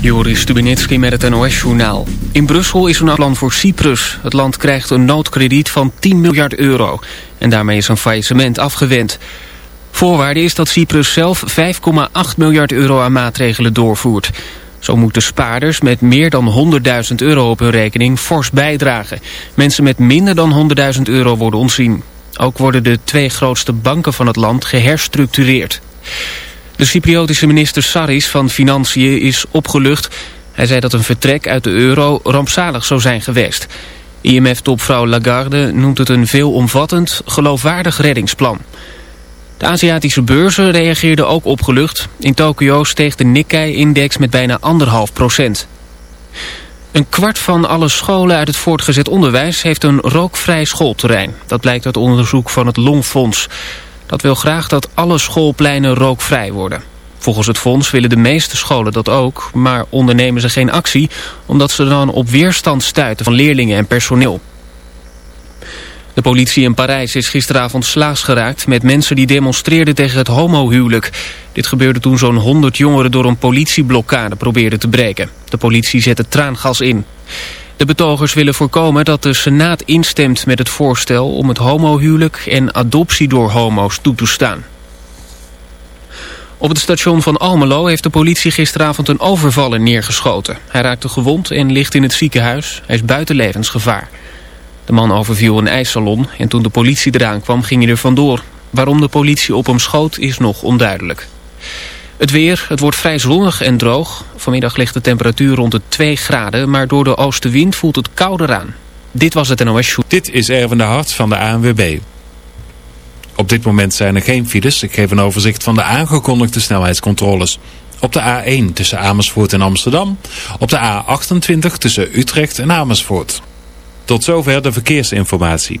Joris Stubenitski met het NOS-journaal. In Brussel is een plan voor Cyprus. Het land krijgt een noodkrediet van 10 miljard euro. En daarmee is een faillissement afgewend. Voorwaarde is dat Cyprus zelf 5,8 miljard euro aan maatregelen doorvoert. Zo moeten spaarders met meer dan 100.000 euro op hun rekening fors bijdragen. Mensen met minder dan 100.000 euro worden ontzien. Ook worden de twee grootste banken van het land geherstructureerd. De Cypriotische minister Saris van Financiën is opgelucht. Hij zei dat een vertrek uit de euro rampzalig zou zijn geweest. IMF-topvrouw Lagarde noemt het een veelomvattend, geloofwaardig reddingsplan. De Aziatische beurzen reageerden ook opgelucht. In Tokio steeg de Nikkei-index met bijna anderhalf procent. Een kwart van alle scholen uit het voortgezet onderwijs heeft een rookvrij schoolterrein. Dat blijkt uit onderzoek van het Longfonds. Dat wil graag dat alle schoolpleinen rookvrij worden. Volgens het fonds willen de meeste scholen dat ook, maar ondernemen ze geen actie... omdat ze dan op weerstand stuiten van leerlingen en personeel. De politie in Parijs is gisteravond slaags geraakt met mensen die demonstreerden tegen het homohuwelijk. Dit gebeurde toen zo'n 100 jongeren door een politieblokkade probeerden te breken. De politie zette traangas in. De betogers willen voorkomen dat de Senaat instemt met het voorstel om het homohuwelijk en adoptie door homo's toe te staan. Op het station van Almelo heeft de politie gisteravond een overvaller neergeschoten. Hij raakte gewond en ligt in het ziekenhuis. Hij is buiten levensgevaar. De man overviel een ijssalon en toen de politie eraan kwam ging hij er vandoor. Waarom de politie op hem schoot is nog onduidelijk. Het weer, het wordt vrij zonnig en droog. Vanmiddag ligt de temperatuur rond de 2 graden, maar door de oostenwind voelt het kouder aan. Dit was het NOS Show. Dit is Erwin de Hart van de ANWB. Op dit moment zijn er geen files. Ik geef een overzicht van de aangekondigde snelheidscontroles. Op de A1 tussen Amersfoort en Amsterdam. Op de A28 tussen Utrecht en Amersfoort. Tot zover de verkeersinformatie.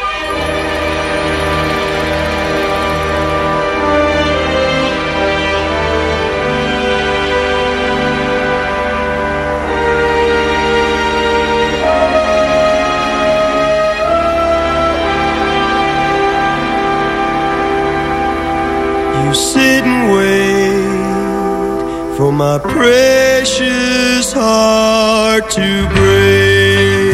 Sit and wait for my precious heart to break.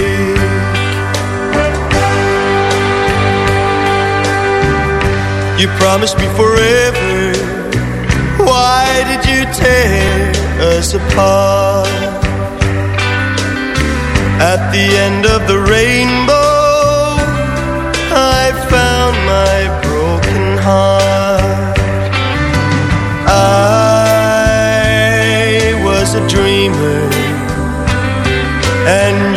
You promised me forever. Why did you tear us apart? At the end of the rainbow, dreamer, and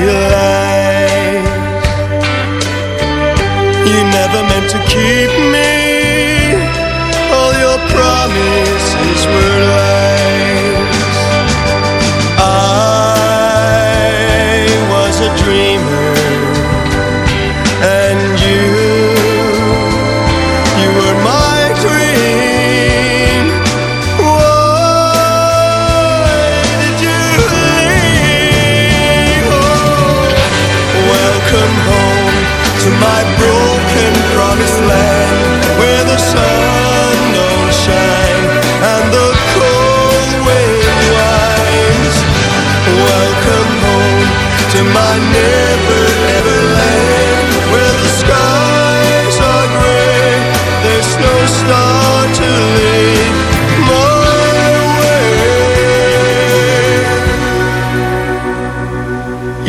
you never meant to keep me. All your promises were lies. I was a dreamer,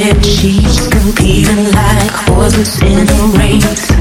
said she's competing like horses in the race.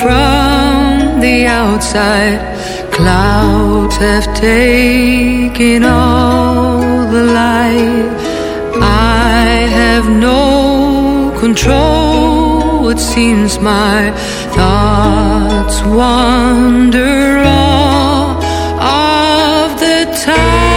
From the outside. Clouds have taken all the light. I have no control. It seems my thoughts wander all of the time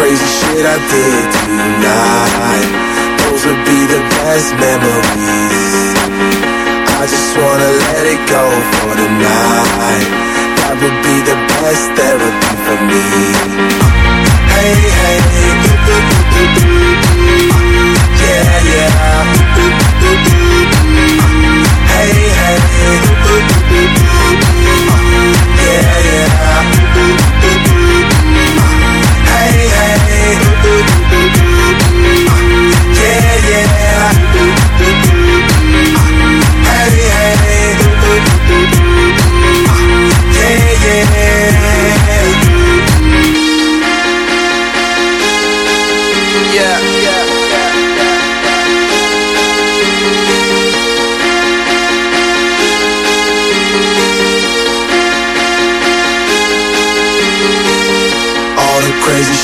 crazy shit I did tonight, those would be the best memories. I just wanna let it go for the night. That would be the best therapy for me. Hey, hey, ooh. yeah, yeah. Hey, hey.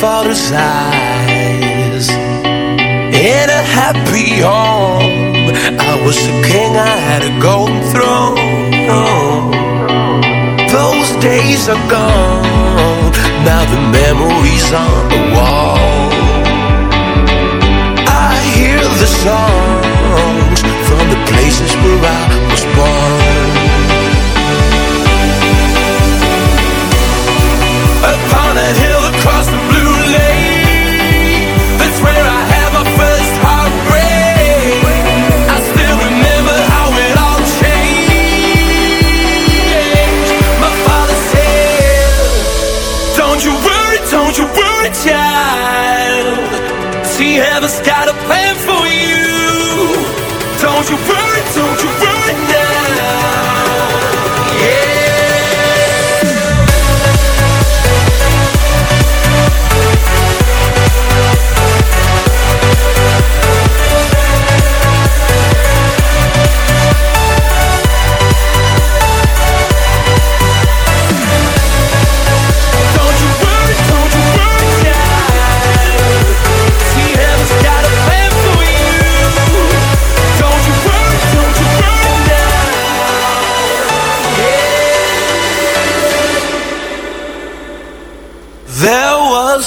Father's eyes. In a happy home, I was a king, I had a golden throne. Those days are gone, now the memories on the wall.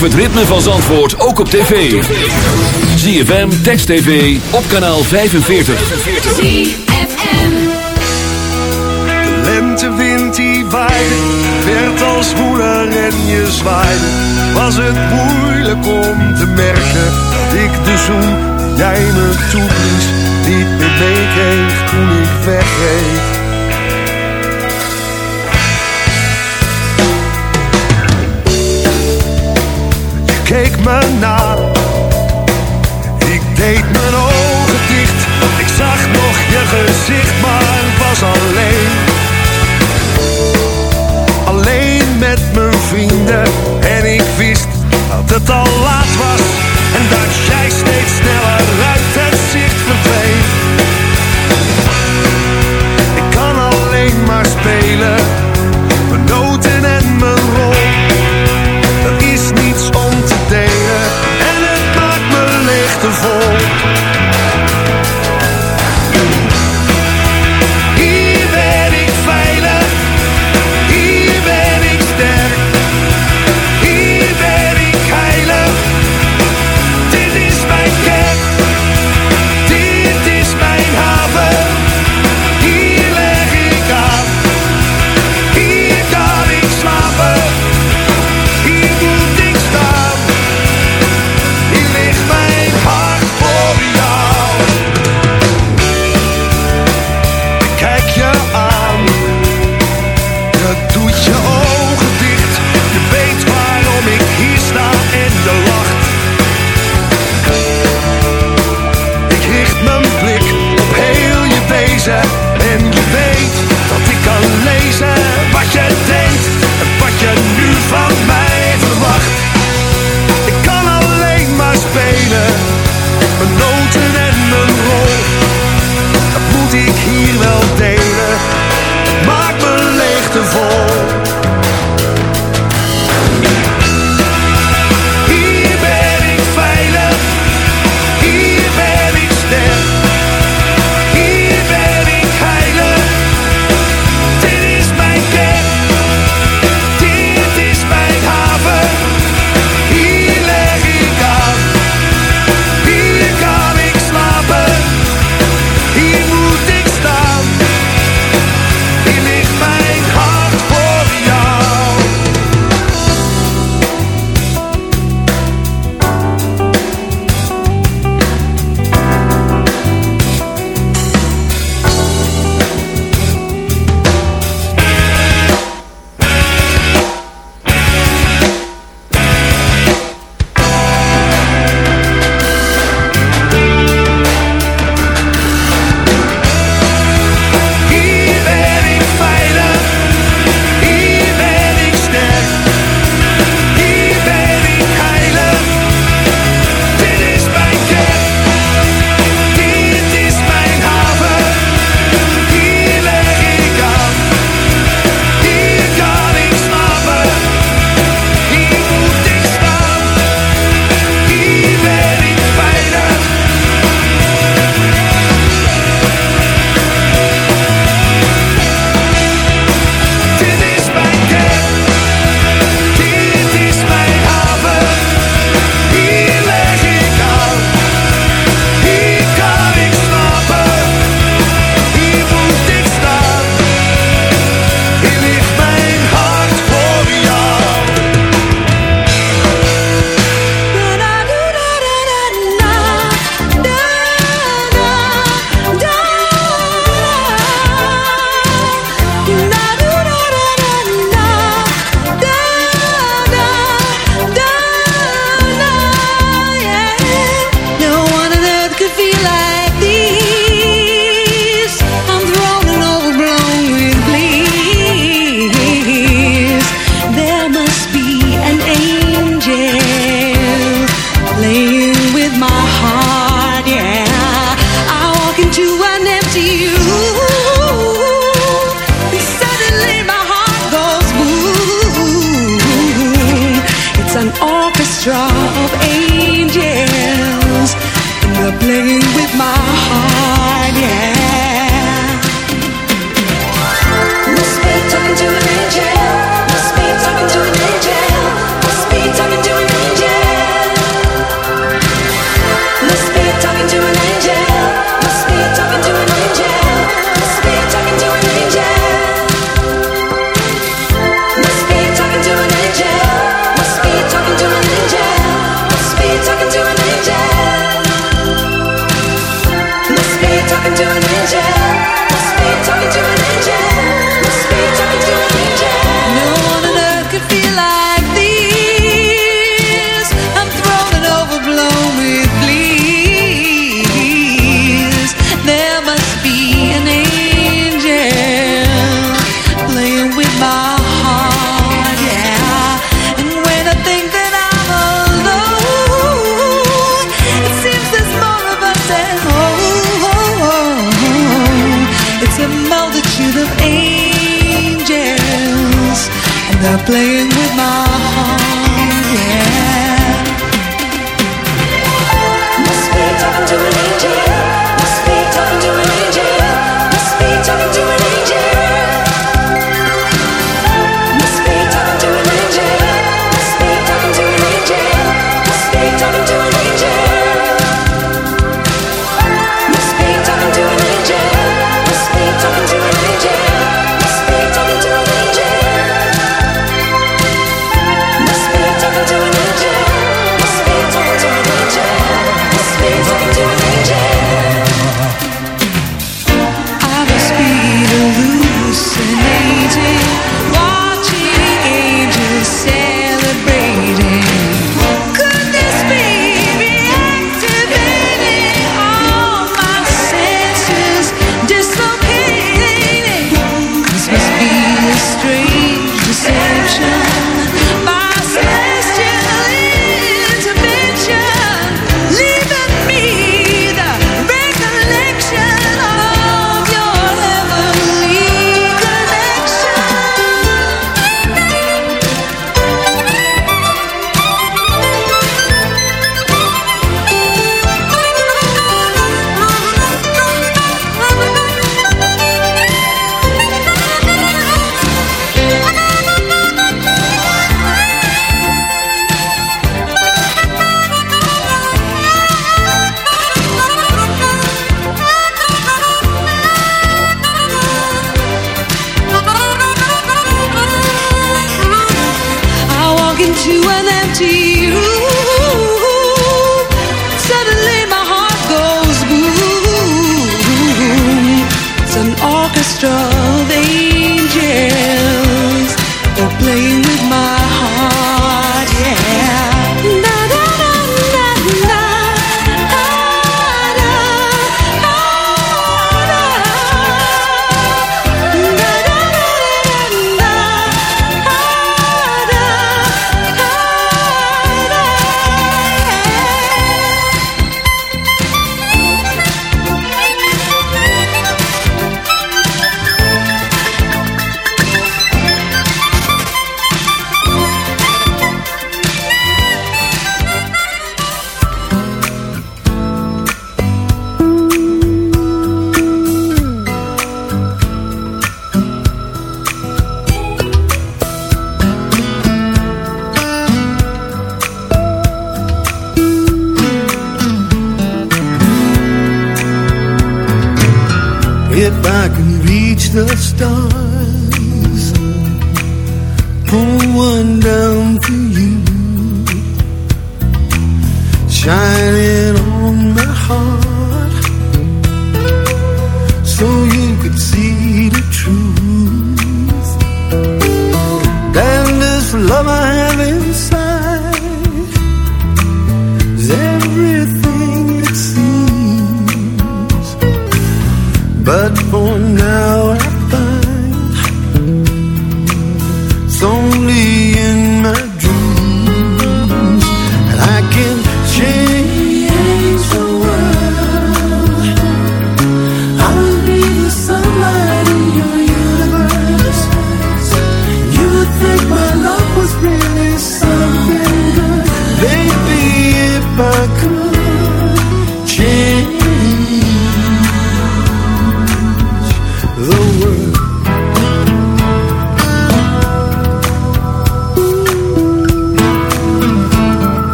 Beleef het ritme van Zandvoort ook op tv. ZFM, Text TV, op kanaal 45. ZFM. De lentewind die waaide, werd als moeder en je zwaaide. Was het moeilijk om te merken dat ik de zoen jij me toeblies niet me na, ik deed mijn ogen dicht. Ik zag nog je gezicht,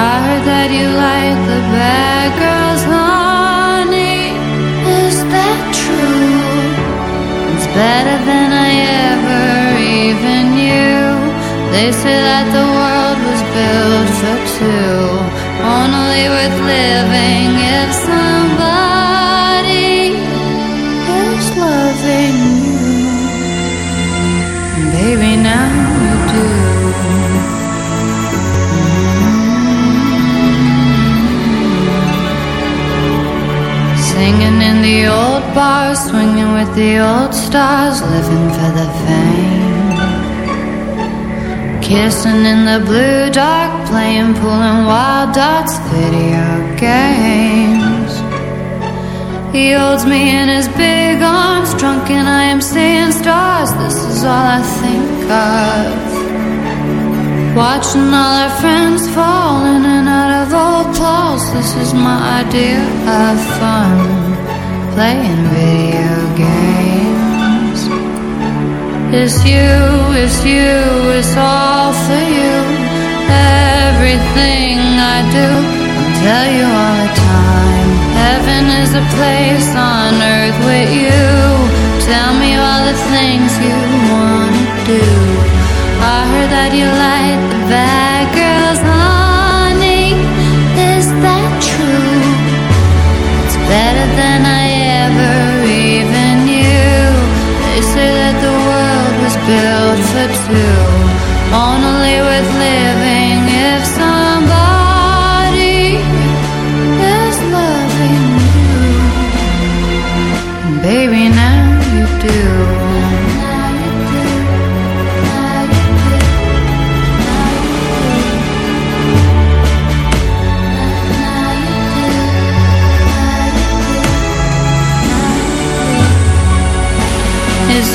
I heard that you like the bad girls, honey. Is that true? It's better than I ever even knew. They say that the world was built for two, only worth living if somebody is loving you. Baby, now you do. Singing in the old bars, swinging with the old stars, living for the fame. Kissing in the blue dark, playing and wild dots, video games. He holds me in his big arms, drunk and I am seeing stars. This is all I think of. Watching all our friends fall This is my idea of fun. Playing video games. It's you, it's you, it's all for you. Everything I do, I tell you all the time. Heaven is a place on earth with you. Tell me all the things you wanna do. I heard that you like the say that the world was built for two, only worth living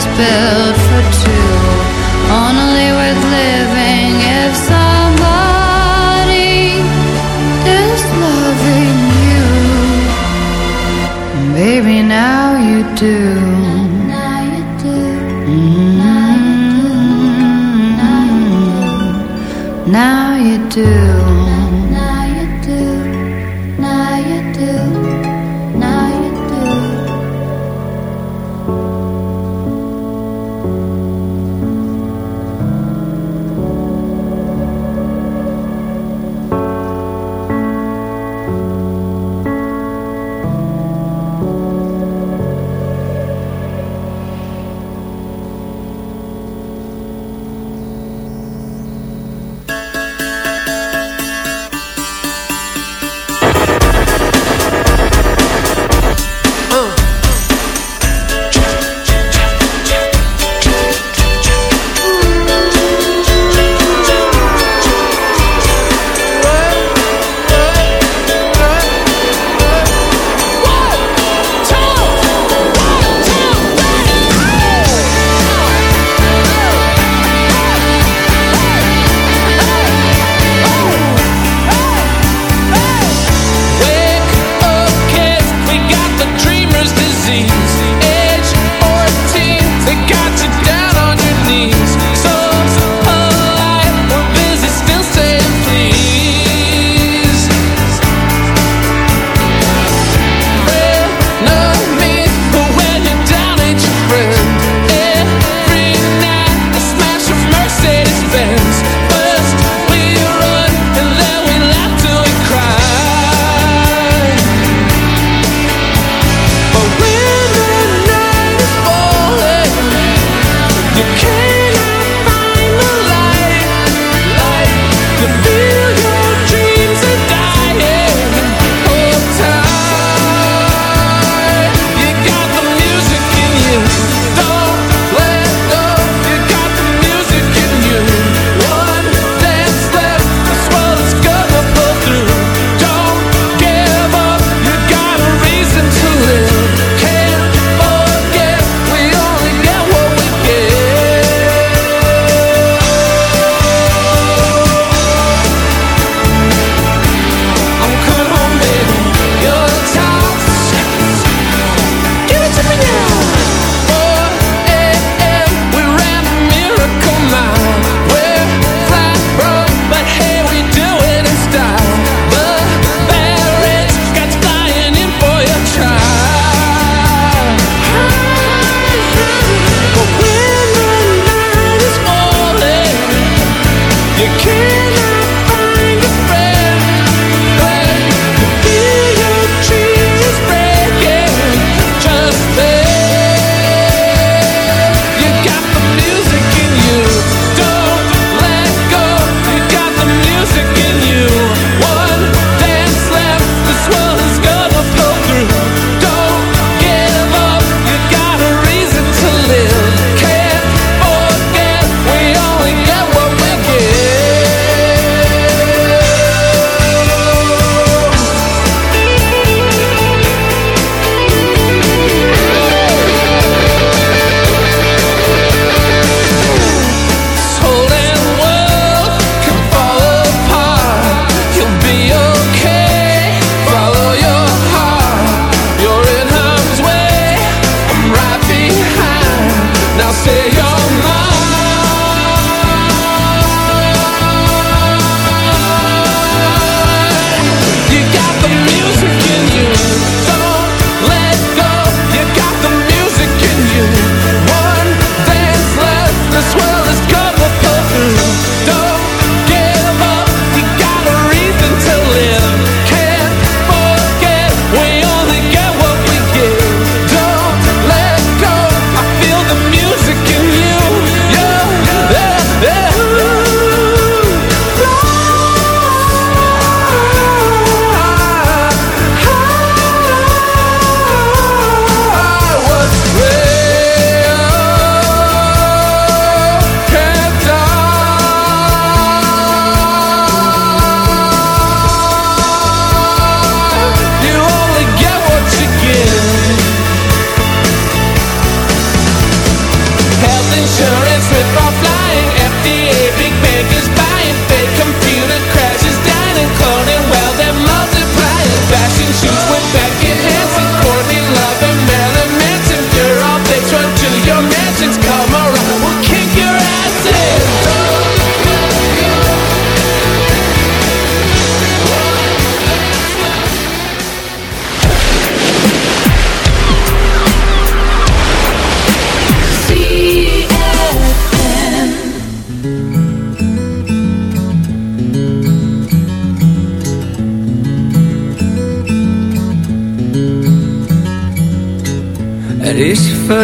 was built for two, only worth living if somebody is loving you. Baby, now you do. Now you do. Now you do.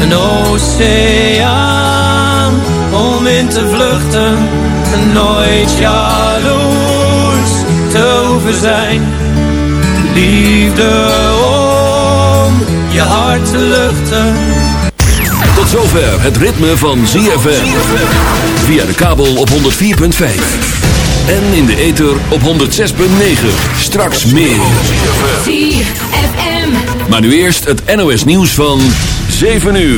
Een oceaan om in te vluchten. En nooit jaloers te hoeven zijn. Liefde om je hart te luchten. Tot zover het ritme van ZFM. Via de kabel op 104.5. En in de ether op 106.9. Straks meer. ZFM. Maar nu eerst het NOS nieuws van 7 uur.